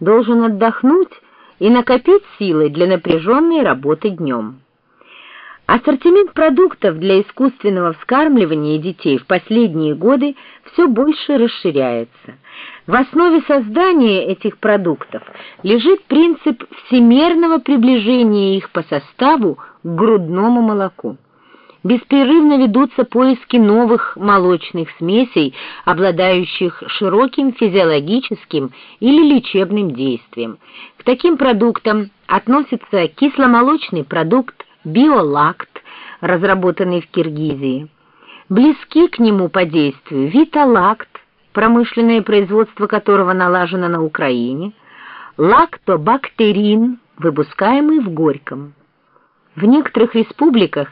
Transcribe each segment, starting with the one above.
должен отдохнуть и накопить силы для напряженной работы днем. Ассортимент продуктов для искусственного вскармливания детей в последние годы все больше расширяется. В основе создания этих продуктов лежит принцип всемерного приближения их по составу к грудному молоку. Беспрерывно ведутся поиски новых молочных смесей, обладающих широким физиологическим или лечебным действием. К таким продуктам относится кисломолочный продукт биолакт, разработанный в Киргизии. Близки к нему по действию виталакт, промышленное производство которого налажено на Украине, лактобактерин, выпускаемый в Горьком. В некоторых республиках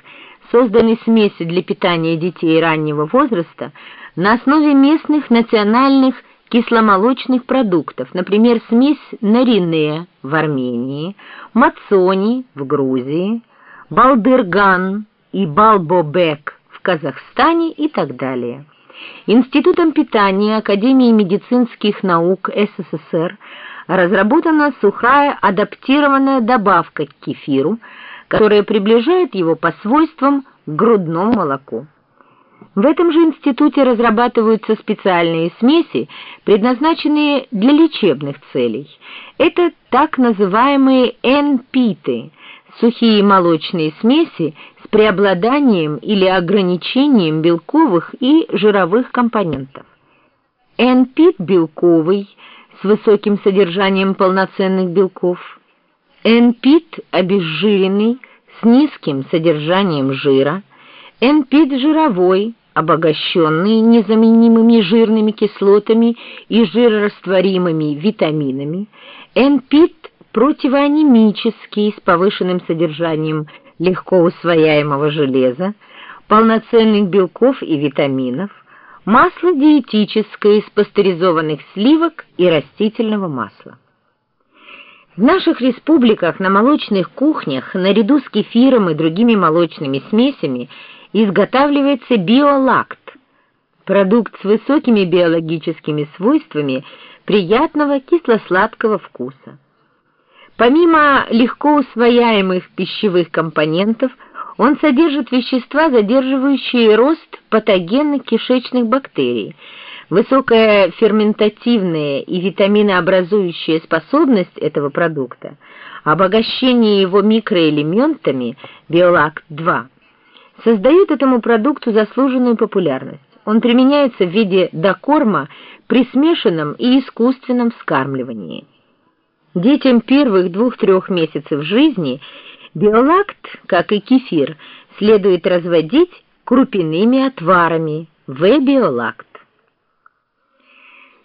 созданы смеси для питания детей раннего возраста на основе местных национальных кисломолочных продуктов, например, смесь наринея в Армении, мацони в Грузии, балдырган и балбобек в Казахстане и так далее. Институтом питания Академии медицинских наук СССР разработана сухая адаптированная добавка к кефиру, которая приближает его по свойствам к грудному молоку. В этом же институте разрабатываются специальные смеси, предназначенные для лечебных целей. Это так называемые энпиты – сухие молочные смеси с преобладанием или ограничением белковых и жировых компонентов. Энпит белковый с высоким содержанием полноценных белков. Энпит обезжиренный с низким содержанием жира. Энпит жировой обогащенный незаменимыми жирными кислотами и жирорастворимыми витаминами. Энпит противоанемический с повышенным содержанием легко усвояемого железа, полноценных белков и витаминов, масло диетическое из пастеризованных сливок и растительного масла. В наших республиках на молочных кухнях наряду с кефиром и другими молочными смесями изготавливается биолакт, продукт с высокими биологическими свойствами приятного кисло-сладкого вкуса. Помимо легко усвояемых пищевых компонентов, он содержит вещества, задерживающие рост патогенных кишечных бактерий. Высокая ферментативная и витаминообразующая способность этого продукта, обогащение его микроэлементами Биолакт-2 создают этому продукту заслуженную популярность. Он применяется в виде докорма при смешанном и искусственном вскармливании. Детям первых двух-трех месяцев жизни биолакт, как и кефир, следует разводить крупяными отварами В-биолакт.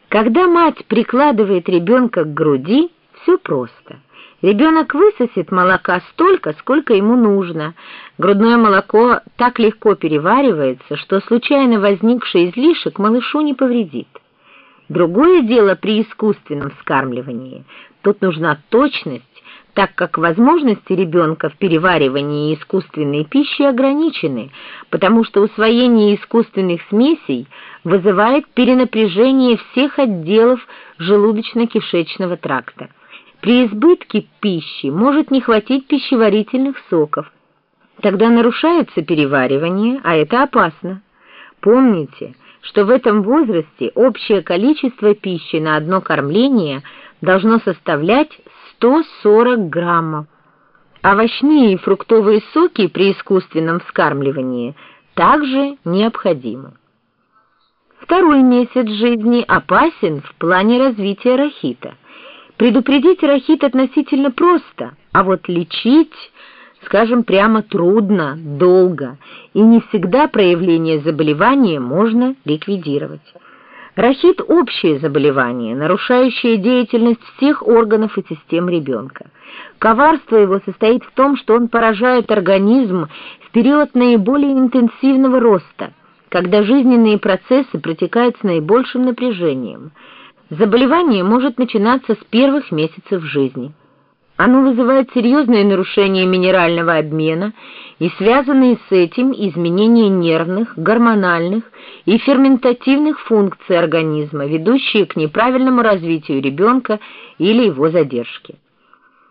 Когда мать прикладывает ребенка к груди, все просто. Ребенок высосет молока столько, сколько ему нужно. Грудное молоко так легко переваривается, что случайно возникший излишек малышу не повредит. Другое дело при искусственном вскармливании. Тут нужна точность, так как возможности ребенка в переваривании искусственной пищи ограничены, потому что усвоение искусственных смесей вызывает перенапряжение всех отделов желудочно-кишечного тракта. При избытке пищи может не хватить пищеварительных соков. Тогда нарушается переваривание, а это опасно. Помните, что в этом возрасте общее количество пищи на одно кормление должно составлять 140 граммов. Овощные и фруктовые соки при искусственном вскармливании также необходимы. Второй месяц жизни опасен в плане развития рахита. Предупредить рахит относительно просто, а вот лечить скажем прямо, трудно, долго, и не всегда проявление заболевания можно ликвидировать. Рахит – общее заболевание, нарушающее деятельность всех органов и систем ребенка. Коварство его состоит в том, что он поражает организм в период наиболее интенсивного роста, когда жизненные процессы протекают с наибольшим напряжением. Заболевание может начинаться с первых месяцев жизни. Оно вызывает серьезные нарушения минерального обмена и связанные с этим изменения нервных, гормональных и ферментативных функций организма, ведущие к неправильному развитию ребенка или его задержке.